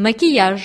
مكياج